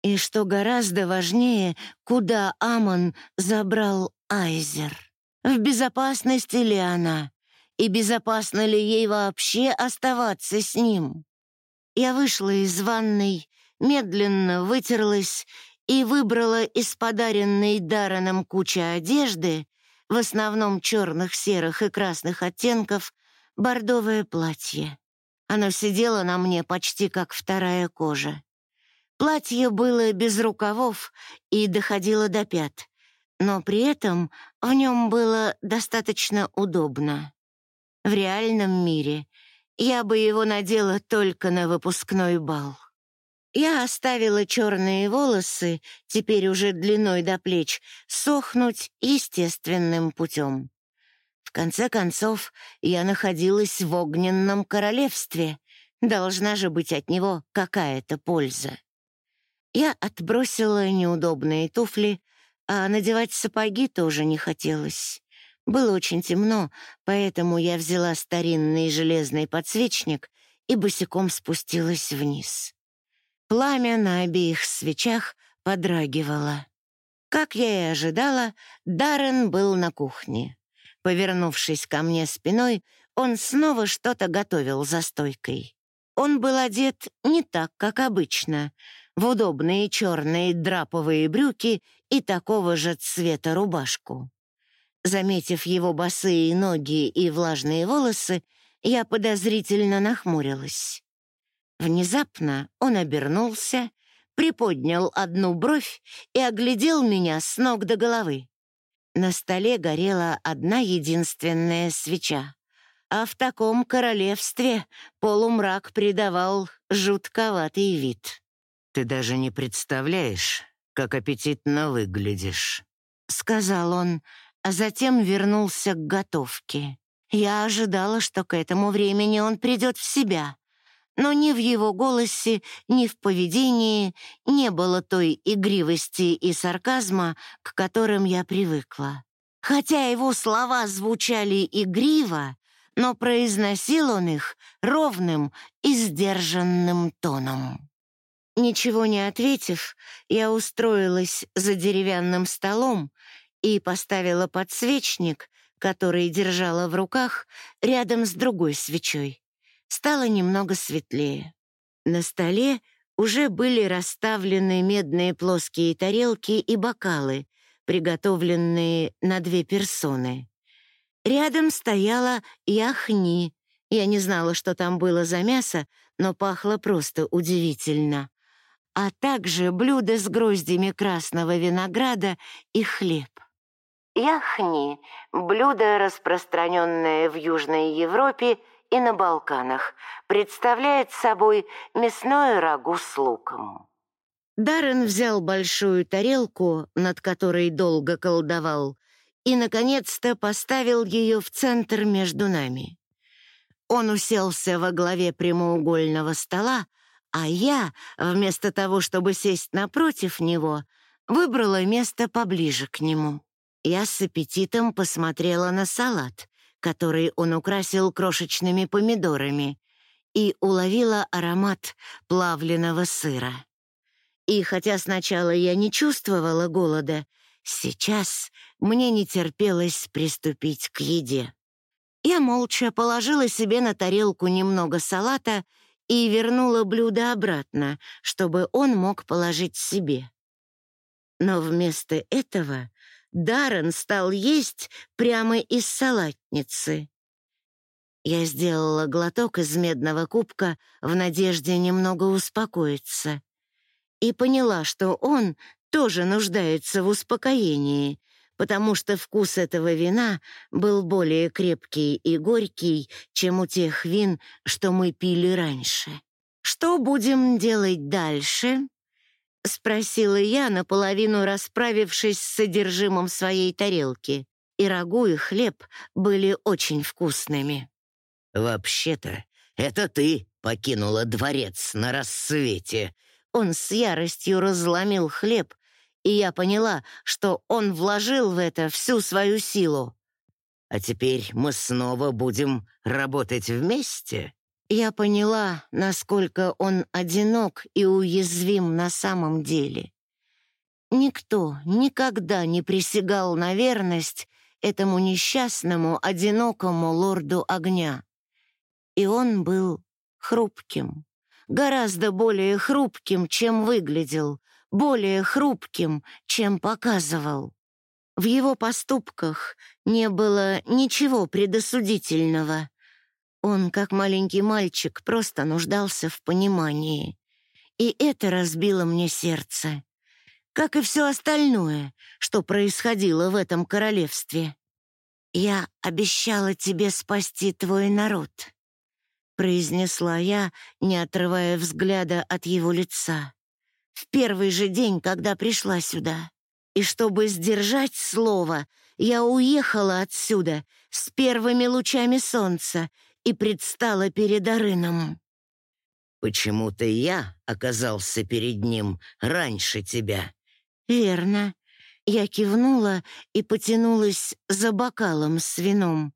[SPEAKER 1] И что гораздо важнее, куда Амон забрал Айзер? В безопасности ли она? И безопасно ли ей вообще оставаться с ним? Я вышла из ванной медленно вытерлась и выбрала из подаренной Дарреном кучи одежды, в основном черных, серых и красных оттенков, бордовое платье. Оно сидело на мне почти как вторая кожа. Платье было без рукавов и доходило до пят, но при этом в нем было достаточно удобно. В реальном мире я бы его надела только на выпускной бал. Я оставила черные волосы, теперь уже длиной до плеч, сохнуть естественным путем. Конце концов, я находилась в огненном королевстве. Должна же быть от него какая-то польза. Я отбросила неудобные туфли, а надевать сапоги тоже не хотелось. Было очень темно, поэтому я взяла старинный железный подсвечник и босиком спустилась вниз. Пламя на обеих свечах подрагивало. Как я и ожидала, Даррен был на кухне. Повернувшись ко мне спиной, он снова что-то готовил за стойкой. Он был одет не так, как обычно, в удобные черные драповые брюки и такого же цвета рубашку. Заметив его босые ноги и влажные волосы, я подозрительно нахмурилась. Внезапно он обернулся, приподнял одну бровь и оглядел меня с ног до головы. На столе горела одна единственная свеча, а в таком королевстве полумрак придавал жутковатый вид.
[SPEAKER 2] «Ты даже не представляешь, как аппетитно выглядишь», —
[SPEAKER 1] сказал он, а затем вернулся к готовке. Я ожидала, что к этому времени он придет в себя, но ни в его голосе, ни в поведении не было той игривости и сарказма, к которым я привыкла. Хотя его слова звучали игриво, но произносил он их ровным и сдержанным тоном. Ничего не ответив, я устроилась за деревянным столом и поставила подсвечник, который держала в руках, рядом с другой свечой. Стало немного светлее. На столе уже были расставлены медные плоские тарелки и бокалы, приготовленные на две персоны. Рядом стояла яхни. Я не знала, что там было за мясо, но пахло просто удивительно. А также блюдо с гроздями красного винограда и хлеб. Яхни — блюдо, распространенное в Южной Европе и на Балканах, представляет собой мясное рагу с луком. Даррен взял большую тарелку, над которой долго колдовал, и, наконец-то, поставил ее в центр между нами. Он уселся во главе прямоугольного стола, а я, вместо того, чтобы сесть напротив него, выбрала место поближе к нему. Я с аппетитом посмотрела на салат, который он украсил крошечными помидорами, и уловила аромат плавленного сыра. И хотя сначала я не чувствовала голода, сейчас мне не терпелось приступить к еде. Я молча положила себе на тарелку немного салата и вернула блюдо обратно, чтобы он мог положить себе. Но вместо этого Даррен стал есть прямо из салатницы. Я сделала глоток из медного кубка в надежде немного успокоиться и поняла, что он тоже нуждается в успокоении, потому что вкус этого вина был более крепкий и горький, чем у тех вин, что мы пили раньше. «Что будем делать дальше?» — спросила я, наполовину расправившись с содержимым своей тарелки. И рагу, и хлеб были очень вкусными.
[SPEAKER 2] «Вообще-то, это ты покинула дворец на рассвете».
[SPEAKER 1] Он с яростью разломил хлеб, и я поняла, что он вложил в это всю свою силу.
[SPEAKER 2] «А теперь мы снова будем работать вместе?»
[SPEAKER 1] Я поняла, насколько он одинок и уязвим на самом деле. Никто никогда не присягал на верность этому несчастному, одинокому лорду огня. И он был хрупким, гораздо более хрупким, чем выглядел, более хрупким, чем показывал. В его поступках не было ничего предосудительного — он, как маленький мальчик, просто нуждался в понимании. И это разбило мне сердце. Как и все остальное, что происходило в этом королевстве. «Я обещала тебе спасти твой народ», — произнесла я, не отрывая взгляда от его лица. В первый же день, когда пришла сюда. И чтобы сдержать слово, я уехала отсюда с первыми лучами солнца и предстала перед Арыном.
[SPEAKER 2] «Почему-то я оказался перед ним раньше тебя».
[SPEAKER 1] «Верно». Я кивнула и потянулась за бокалом с вином,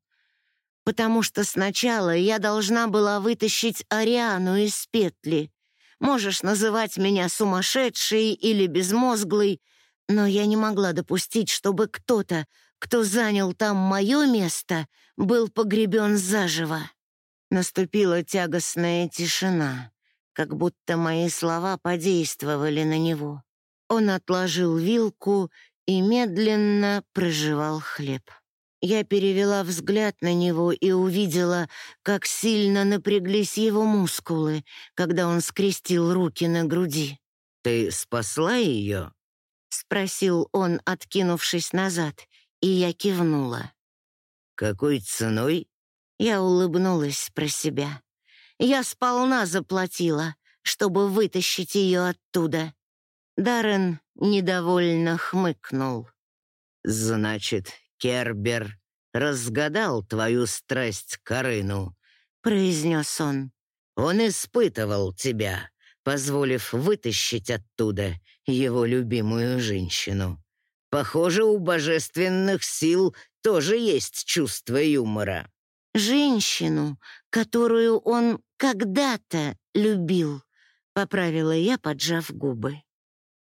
[SPEAKER 1] потому что сначала я должна была вытащить Ариану из петли. Можешь называть меня сумасшедшей или безмозглой, но я не могла допустить, чтобы кто-то, кто занял там мое место, был погребен заживо. Наступила тягостная тишина, как будто мои слова подействовали на него. Он отложил вилку и медленно прожевал хлеб. Я перевела взгляд на него и увидела, как сильно напряглись его мускулы, когда он скрестил руки на груди.
[SPEAKER 2] «Ты спасла ее?»
[SPEAKER 1] — спросил он, откинувшись назад, и я кивнула.
[SPEAKER 2] «Какой ценой?»
[SPEAKER 1] Я улыбнулась про себя. Я сполна заплатила, чтобы вытащить ее оттуда. Даррен недовольно хмыкнул.
[SPEAKER 2] «Значит, Кербер разгадал твою страсть к Арыну», — произнес он. «Он испытывал тебя, позволив вытащить оттуда его любимую женщину. Похоже, у божественных сил тоже есть чувство юмора»
[SPEAKER 1] женщину, которую он когда-то любил», — поправила я, поджав губы.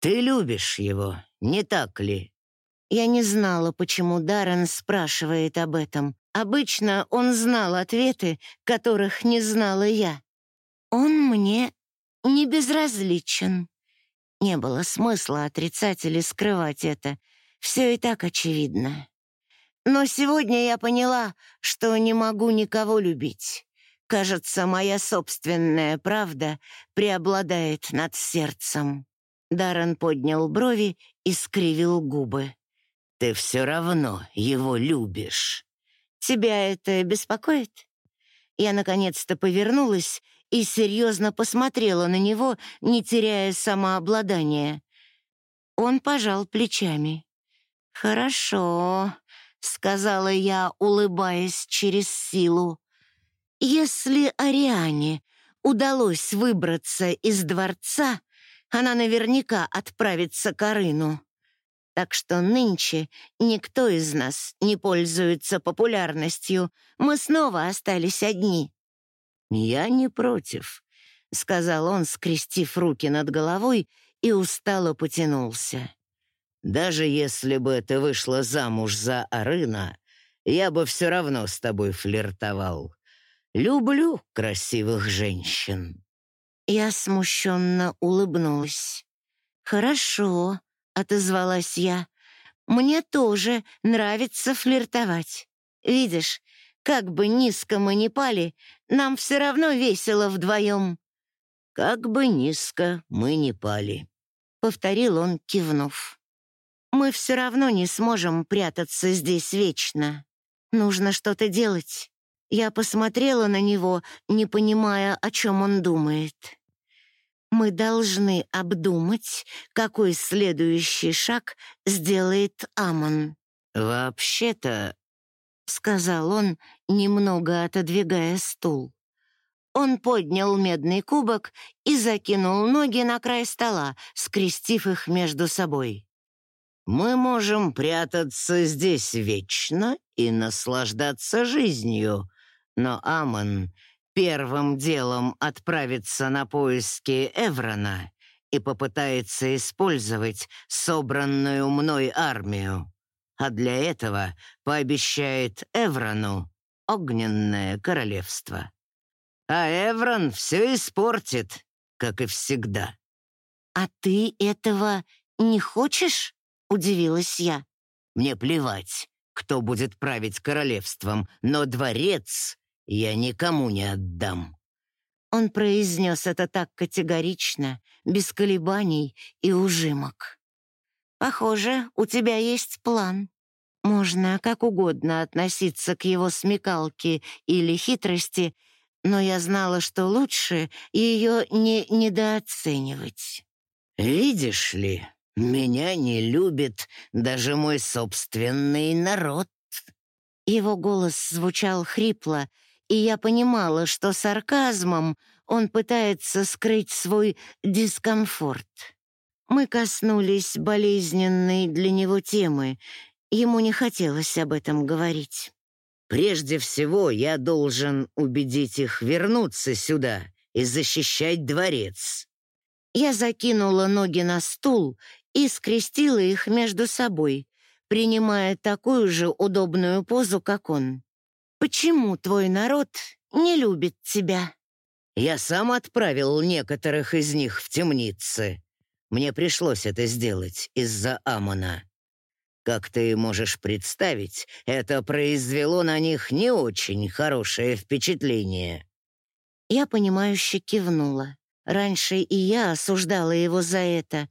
[SPEAKER 2] «Ты любишь его, не так ли?»
[SPEAKER 1] Я не знала, почему Даррен спрашивает об этом. Обычно он знал ответы, которых не знала я. Он мне не безразличен. Не было смысла отрицать или скрывать это. Все и так очевидно. Но сегодня я поняла, что не могу никого любить. Кажется, моя собственная правда преобладает над сердцем. Даррен поднял брови и скривил губы.
[SPEAKER 2] «Ты все равно его любишь».
[SPEAKER 1] «Тебя это беспокоит?» Я наконец-то повернулась и серьезно посмотрела на него, не теряя самообладания. Он пожал плечами. «Хорошо», — сказала я, улыбаясь через силу. «Если Ариане удалось выбраться из дворца, она наверняка отправится к Арыну. Так что нынче никто из нас не пользуется популярностью. Мы снова остались одни».
[SPEAKER 2] «Я не против», — сказал он, скрестив руки над головой и устало потянулся. Даже если бы ты вышла замуж за Арына, я бы все равно с тобой флиртовал. Люблю красивых женщин».
[SPEAKER 1] Я смущенно улыбнулась. «Хорошо», — отозвалась я. «Мне тоже нравится флиртовать. Видишь, как бы низко мы ни пали, нам все равно весело вдвоем».
[SPEAKER 2] «Как бы низко мы ни пали», — повторил он, кивнув.
[SPEAKER 1] Мы все равно не сможем прятаться здесь вечно. Нужно что-то делать. Я посмотрела на него, не понимая, о чем он думает. Мы должны обдумать, какой следующий шаг сделает Амон.
[SPEAKER 2] «Вообще-то», —
[SPEAKER 1] сказал он, немного отодвигая стул. Он поднял медный кубок и закинул ноги на край стола, скрестив их между собой.
[SPEAKER 2] Мы можем прятаться здесь вечно и наслаждаться жизнью, но Амон первым делом отправится на поиски Эврона и попытается использовать собранную мной армию, а для этого пообещает Эврону огненное королевство. А Эврон все испортит, как и всегда.
[SPEAKER 1] «А ты этого не хочешь?» — удивилась я.
[SPEAKER 2] «Мне плевать, кто будет править королевством, но дворец я никому не отдам».
[SPEAKER 1] Он произнес это так категорично, без колебаний и ужимок. «Похоже, у тебя есть план. Можно как угодно относиться к его смекалке или хитрости, но я знала, что лучше ее не недооценивать».
[SPEAKER 2] «Видишь ли, меня не любит даже мой собственный народ».
[SPEAKER 1] Его голос звучал хрипло, и я понимала, что сарказмом он пытается скрыть свой дискомфорт. Мы коснулись болезненной для него темы. Ему не хотелось об этом говорить.
[SPEAKER 2] «Прежде всего я должен убедить их вернуться сюда и защищать дворец».
[SPEAKER 1] Я закинула ноги на стул и скрестила их между собой, принимая такую же удобную позу, как он. «Почему твой народ не любит тебя?»
[SPEAKER 2] «Я сам отправил некоторых из них в темницы. Мне пришлось это сделать из-за Амона. Как ты можешь представить, это произвело на них не очень хорошее впечатление».
[SPEAKER 1] Я понимающе кивнула. Раньше и я осуждала его за это,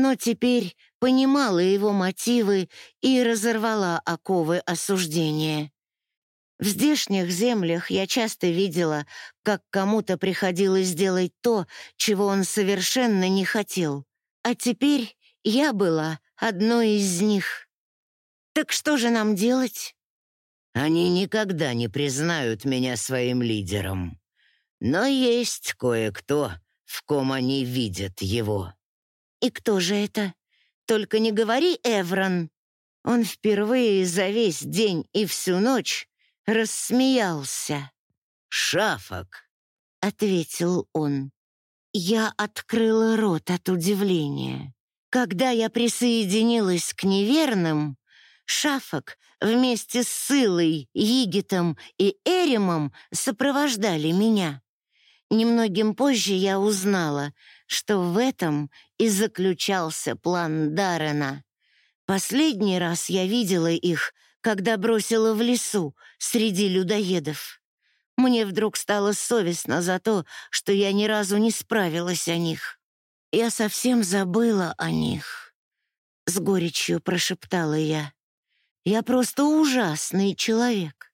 [SPEAKER 1] но теперь понимала его мотивы и разорвала оковы осуждения. В здешних землях я часто видела, как кому-то приходилось делать то, чего он совершенно не хотел. А теперь я была одной из них. Так что же нам делать?
[SPEAKER 2] Они никогда не признают меня своим лидером. Но есть кое-кто, в ком они видят его.
[SPEAKER 1] И кто же это? Только не говори, Эврон. Он впервые за весь день и всю ночь рассмеялся.
[SPEAKER 2] «Шафок», —
[SPEAKER 1] ответил он. Я открыла рот от удивления. Когда я присоединилась к неверным, Шафок вместе с Сылой, Егитом и Эримом сопровождали меня. Немногим позже я узнала, что в этом и заключался план Даррена. Последний раз я видела их, когда бросила в лесу среди людоедов. Мне вдруг стало совестно за то, что я ни разу не справилась о них. Я совсем забыла о них. С горечью прошептала я. Я просто ужасный человек.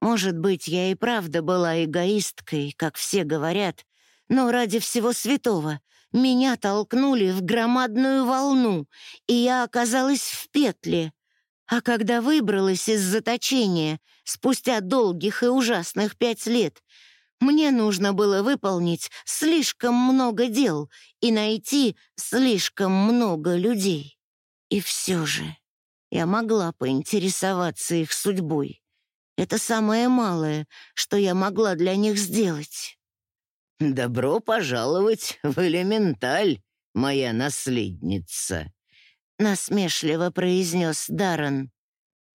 [SPEAKER 1] Может быть, я и правда была эгоисткой, как все говорят, но ради всего святого меня толкнули в громадную волну, и я оказалась в петле. А когда выбралась из заточения, спустя долгих и ужасных пять лет, мне нужно было выполнить слишком много дел и найти слишком много людей. И все же я могла поинтересоваться их судьбой. Это самое малое, что я могла для них сделать.
[SPEAKER 2] «Добро пожаловать в элементаль, моя наследница», — насмешливо произнес Даррен.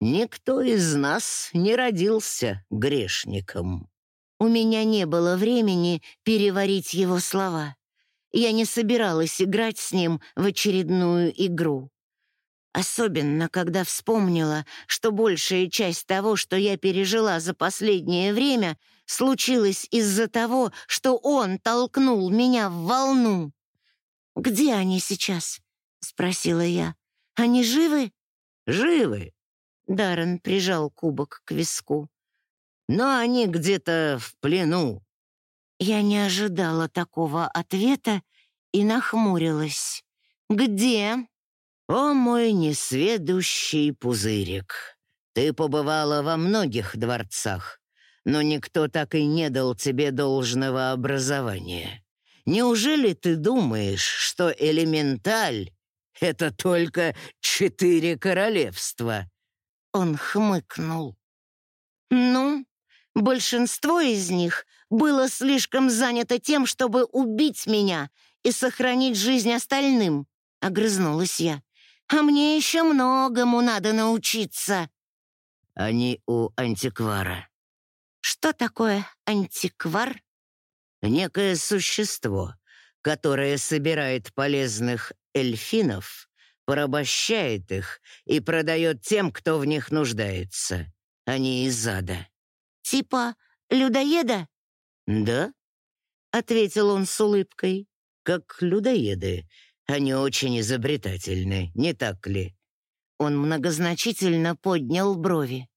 [SPEAKER 2] «Никто из нас не родился грешником».
[SPEAKER 1] У меня не было времени переварить его слова. Я не собиралась играть с ним в очередную игру. Особенно, когда вспомнила, что большая часть того, что я пережила за последнее время, случилась из-за того, что он толкнул меня в волну. «Где они сейчас?» — спросила я. «Они живы?»
[SPEAKER 2] «Живы», —
[SPEAKER 1] Даррен прижал кубок к виску.
[SPEAKER 2] «Но они где-то в плену».
[SPEAKER 1] Я не ожидала такого ответа и нахмурилась. «Где?»
[SPEAKER 2] «О мой несведущий пузырик, ты побывала во многих дворцах, но никто так и не дал тебе должного образования. Неужели ты думаешь, что элементаль — это только четыре королевства?»
[SPEAKER 1] Он хмыкнул. «Ну, большинство из них было слишком занято тем, чтобы убить меня и сохранить жизнь остальным», — огрызнулась я а мне еще многому надо научиться».
[SPEAKER 2] «Они у антиквара».
[SPEAKER 1] «Что такое антиквар?»
[SPEAKER 2] «Некое существо, которое собирает полезных эльфинов, порабощает их и продает тем, кто в них нуждается. Они из ада».
[SPEAKER 1] «Типа людоеда?»
[SPEAKER 2] «Да», —
[SPEAKER 1] ответил он с улыбкой.
[SPEAKER 2] «Как людоеды, они очень изобретательны, не так ли?»
[SPEAKER 1] Он многозначительно поднял брови.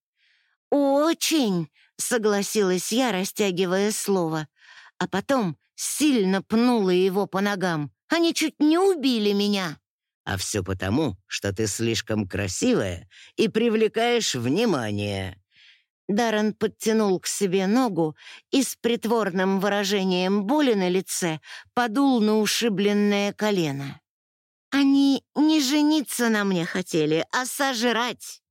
[SPEAKER 1] «Очень!» — согласилась я, растягивая слово. А потом сильно пнула его по ногам. «Они чуть не убили меня!»
[SPEAKER 2] «А все потому, что ты слишком красивая и привлекаешь внимание»,
[SPEAKER 1] Даррен подтянул к себе ногу и с притворным выражением боли на лице подул на ушибленное колено. «Они не жениться на мне хотели, а сожрать!»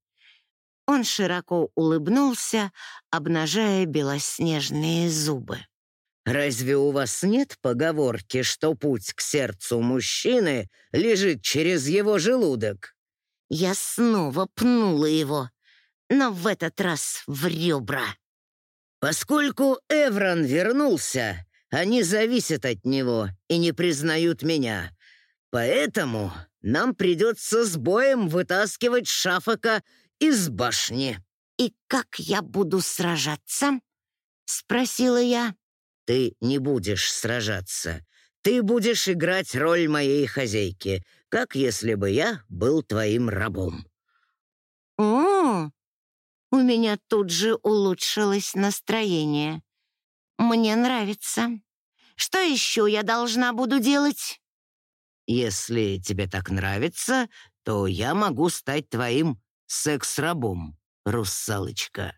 [SPEAKER 1] Он широко улыбнулся, обнажая белоснежные зубы.
[SPEAKER 2] «Разве у вас нет поговорки, что путь к сердцу мужчины лежит через его желудок?»
[SPEAKER 1] Я снова пнула его но в этот раз в ребра.
[SPEAKER 2] «Поскольку Эврон вернулся, они зависят от него и не признают меня. Поэтому нам придется с боем вытаскивать Шафака из башни».
[SPEAKER 1] «И как я буду сражаться?» — спросила я.
[SPEAKER 2] «Ты не будешь сражаться. Ты будешь играть роль моей хозяйки, как если бы я был твоим рабом».
[SPEAKER 1] «О, у меня тут же улучшилось настроение. Мне нравится. Что еще я должна буду делать?
[SPEAKER 2] Если тебе так нравится, то я могу стать твоим секс-рабом, русалочка.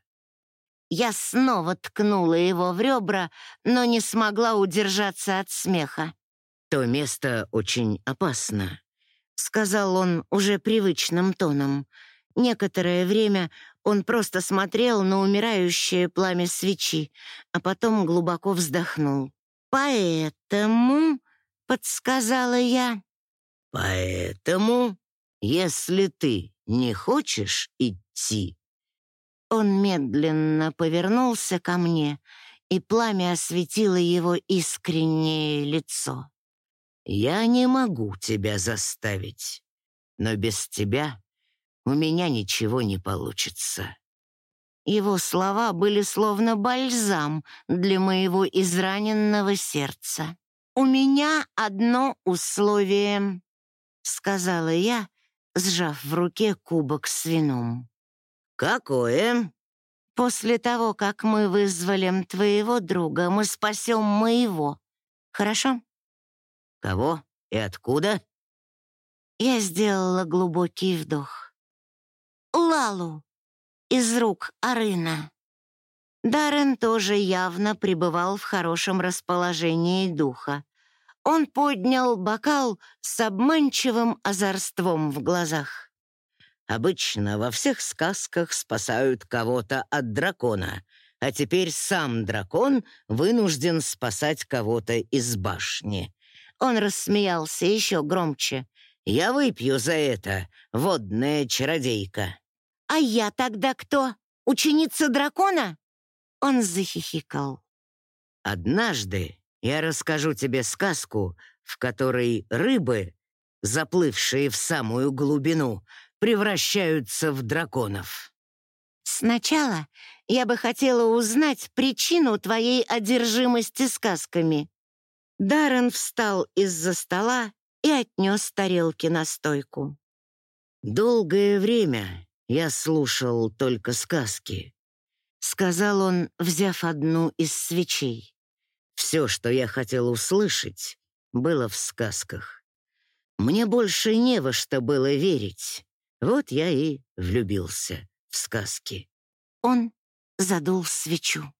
[SPEAKER 1] Я снова ткнула его в ребра, но не смогла удержаться от смеха.
[SPEAKER 2] «То место очень опасно», —
[SPEAKER 1] сказал он уже привычным тоном. Некоторое время он просто смотрел на умирающее пламя свечи, а потом глубоко вздохнул. «Поэтому...» — подсказала я.
[SPEAKER 2] Поэтому, если ты не хочешь идти...»
[SPEAKER 1] Он медленно повернулся ко мне, и пламя осветило его искреннее лицо.
[SPEAKER 2] «Я не могу тебя заставить, но без тебя у меня ничего не получится».
[SPEAKER 1] Его слова были словно бальзам для моего израненного сердца. «У меня одно условие», — сказала я, сжав в руке кубок с вином.
[SPEAKER 2] «Какое?»
[SPEAKER 1] «После того, как мы вызволим твоего друга, мы спасем моего. Хорошо?»
[SPEAKER 2] «Кого и откуда?»
[SPEAKER 1] Я сделала глубокий вдох. «Лалу!» из рук Арына. Даррен тоже явно пребывал в хорошем расположении духа. Он поднял бокал с обманчивым озорством в глазах.
[SPEAKER 2] Обычно во всех сказках спасают кого-то от дракона, а теперь сам дракон вынужден спасать кого-то из башни.
[SPEAKER 1] Он рассмеялся еще громче.
[SPEAKER 2] «Я выпью за это, водная чародейка».
[SPEAKER 1] «А я тогда кто? Ученица дракона?» Он захихикал.
[SPEAKER 2] «Однажды я расскажу тебе сказку, в которой рыбы, заплывшие в самую глубину, превращаются в драконов».
[SPEAKER 1] «Сначала я бы хотела узнать причину твоей одержимости сказками». Даррен встал из-за стола и отнес тарелки на стойку.
[SPEAKER 2] «Долгое время я слушал только сказки», — сказал он, взяв одну из свечей. «Все, что я хотел услышать, было в сказках. Мне больше не во что было верить. Вот я и влюбился в сказки».
[SPEAKER 1] Он задул свечу.